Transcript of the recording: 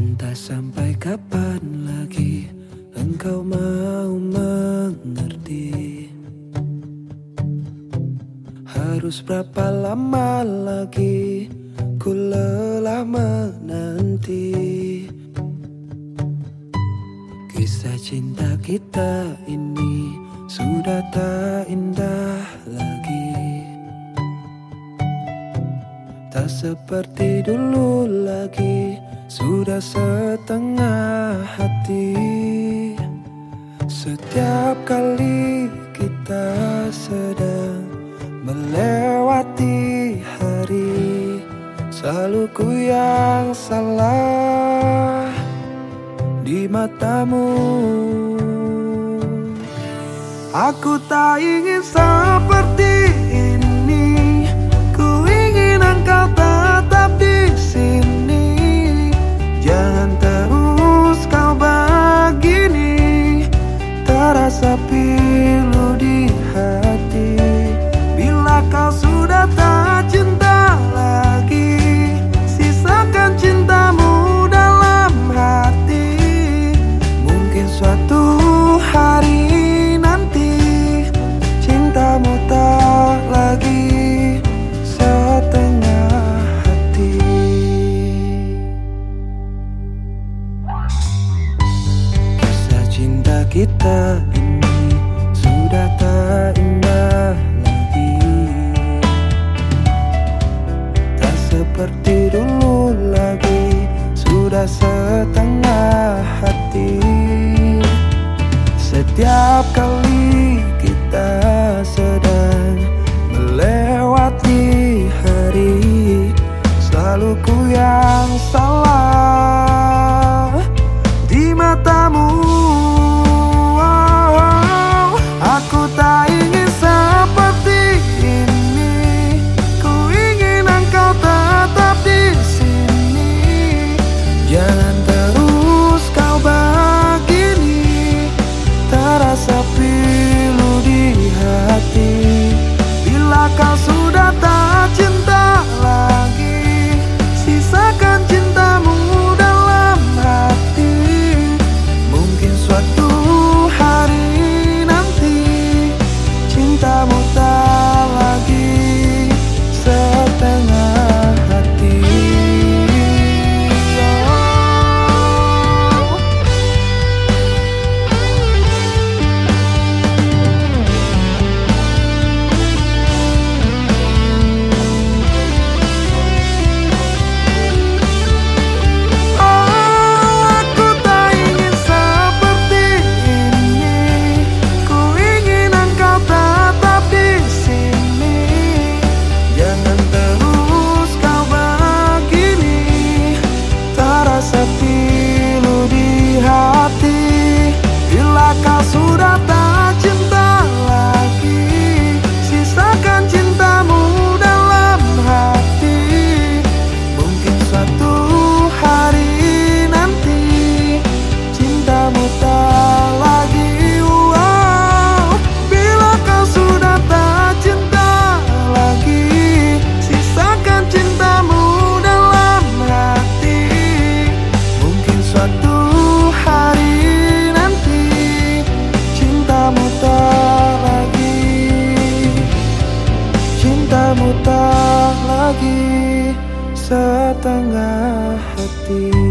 Entah sampai kapan lagi engkau mau mengerti. Harus berapa lama lagi ku lelah menanti? Kisah cinta kita ini sudah tak indah lagi. Tak seperti dulu lagi Sudah setengah hati. Setiap kali kita sedang melewati hari Selalu ku yang salah di matamu. Aku tak ingin seperti kau sudah tak cinta lagi. Sisakan cintamu dalam hati. Mungkin suatu setengah hati. Setiap kali kita sedang melewati hari Selalu ku yang salah di matamu. rasa pilu setengah hati.